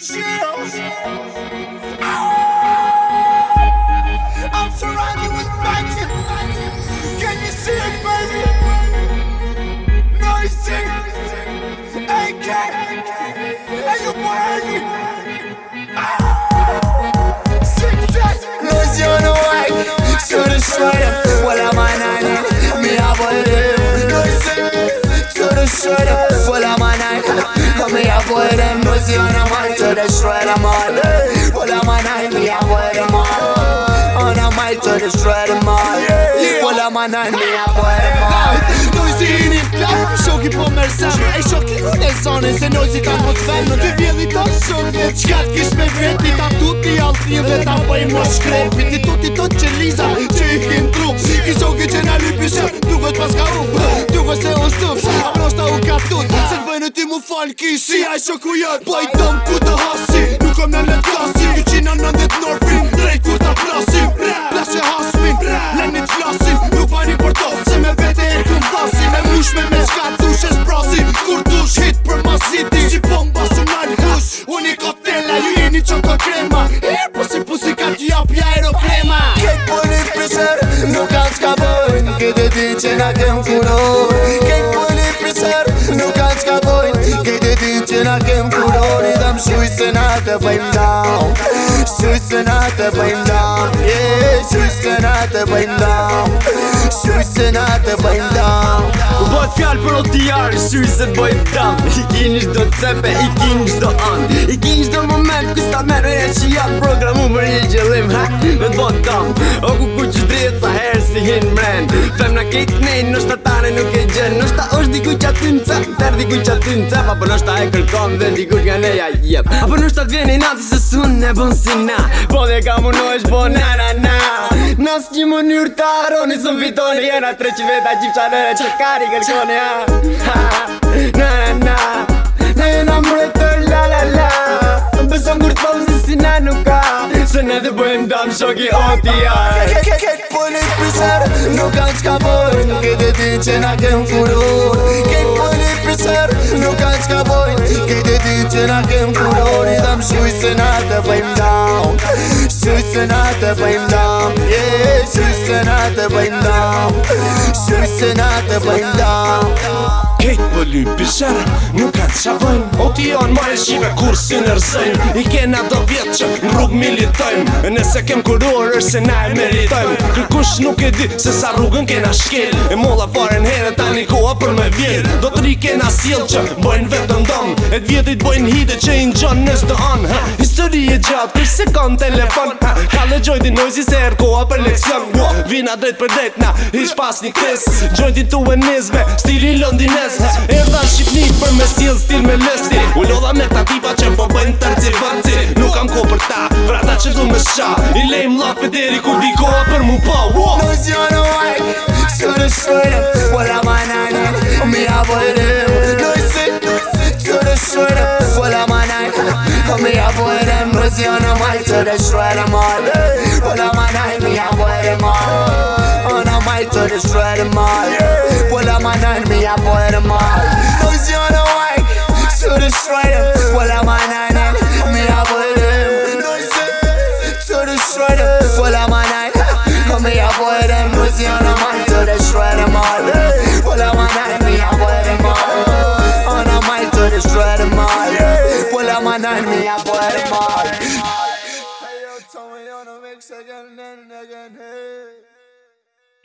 Chills. Oh, ah, I'm surrounded with magic. Can you see it, baby? Noisy. AK. And you behind me. Oh. on the white. So the sweater. Well, I'm on it. Noisy. So the sweater. Well, I'm on me Come here, boy. Them noisy on the gotta destroy them all Pull out my knife, me, I wear them all On a mic to destroy them all Pull out my knife, me, I wear them all Shoki po mërë zemër E shoki u në Se nojzi ka mos femën Ty vjeli të shurën Dhe qka t'kish me vjeti Ta tuti alë një Dhe ta bëj më shkrepi Ti tuti të që liza Që i kin tru Ki shoki që në lypi shër Duhet pas fal ki si a po i shoku jet ku të hasi, nuk om në let kasi Ty qina në ndit norfi, drejt ku t'a prasi Plas e hasmi, të Nuk pari për to, se me vete e këm fasi Me mushme me me shka të ushe Kur t'ush hit për ma city Si pom basu nalë kush, unë i Ju i një qoko krema, e er po pusi pusi ka t'i apja e ro krema për po një nuk kanë s'ka bëjn Kete e ti qena kem kuro, kem kuroni Dhe më shuj se na të bëjmë down Shuj se na të bëjmë down Yeah, shuj se na të bëjmë down Shuj se na të bëjmë down U bëtë fjallë për o tijarë Shuj se bëjmë down I do shdo cepe, i kini shdo anë I kini shdo moment kësta merë E që jatë programu më rinjë gjelim, Ha, me të bëtë down O ku ku që dritë sa herë si hinë mren Fem në kitë nështë të tane nuk e gjenë dikur që atë në cep Der dikur që atë në cep Apo nështë ta e kërkom dhe dikur nga neja jep Apo nështë atë vjeni nati se sun ne bon si na Po dhe ka më nojsh bo na na na Na s'ki më njur të aroni vitoni më fitoni Jena tre që veta gjipë qanere që kari kërkoni Ha Unë mdam shoki oti jarë Këtë polit pisar nu kanë s'ka bojnë de ti që na kem kuror Këtë polit pisar nu kanë s'ka bojnë de ti që na kem kuror I dam shuj se na te bëjmë down Shuj se na te bëjmë down Yeah, shuj se na te bëjmë down Shuj se na te bëjmë down Kejt pëllu po pëshërë Nuk kanë qa qabajnë O po ti janë ma e shime kur si nërzëjnë I kena do vjetë që në rrugë militojmë Nese kem kërruar është se na e meritojmë Kërkush nuk e di se sa rrugën kena shkel E molla farën herë ta një koha për me vjetë Do të ri kena s'jelë që bojnë vetë ndonë E t'vjetit bojnë hide që i në gjonë nësë të anë Histori e gjatë për se kanë telefon Ka le gjojnë nojzi se erë koha për leksion Vina drejt për drejt na, ish pas një tu e nizbe, stili lëndin Erdha Erda Shqipni për me stil stil me lesti U lodha me këta tipa që po bëjnë tërci vërci Nuk kam ko për ta, vrata që du me sha I lejmë lafe deri ku dikoha për mu pa wow! No zjo në vajk, së në shvele Vëlla ma nani, mi a vëre No zjo në vajk, së në shvele Vëlla ma nani, mi a vëre No zjo në vajk, së në shvele ma nani Vëlla ma nani, mi my turn is red and dynamite. Those you on the way to destroy them. Well, I'm on nine and eh? me, I will them. Those to destroy them. Well, I'm on nine. Eh? Me, I boy them. Those on the mic to destroy them all. Well, I'm on nine. Me, I boy them all. On the mic to destroy them all. Well, I'm on nine. Me, I